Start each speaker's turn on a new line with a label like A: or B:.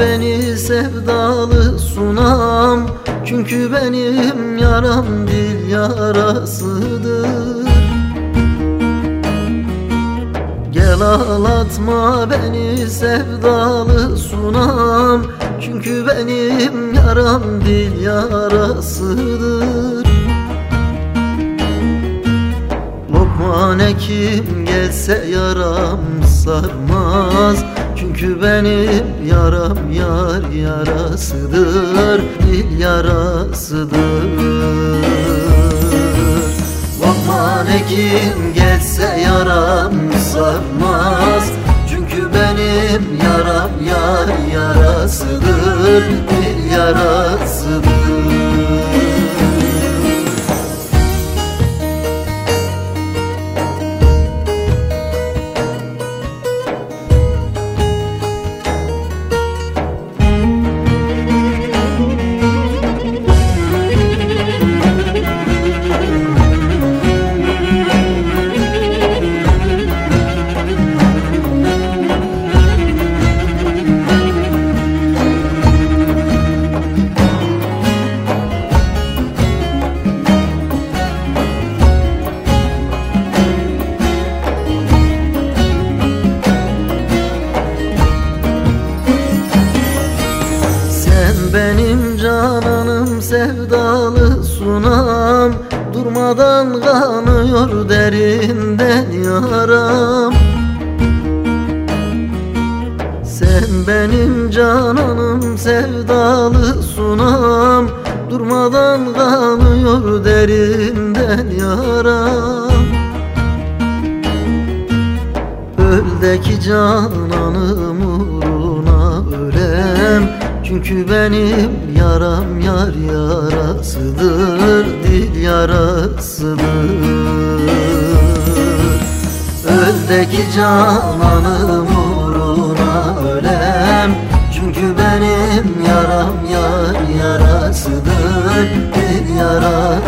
A: beni sevdalı sunam. Çünkü benim yaram dil yarasıdır. Gel ağlatma beni sevdalı sunam. Çünkü benim yaram dil yarasıdır. Lokman hekim gelse yaram sarmaz Çünkü benim yaram yar yarasıdır Dil yarasıdır. Lokman hekim gelse yaram sarmaz. Çünkü benim yaram yar yarasıdır Dil yarasıdır sevdalı sunam. Durmadan kanıyor derinden yaram. Sen benim cananım sevdalı sunam. Durmadan kanıyor derinden yaram. Öldeki cananım uğruna ölem Çünkü benim yaram yar yarasıdır Dil yarasıdır. Öldeki cananım uğruna ölem Çünkü benim yaram yar yarasıdır Dil yarasıdır